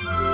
you